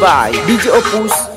by DJ Opus.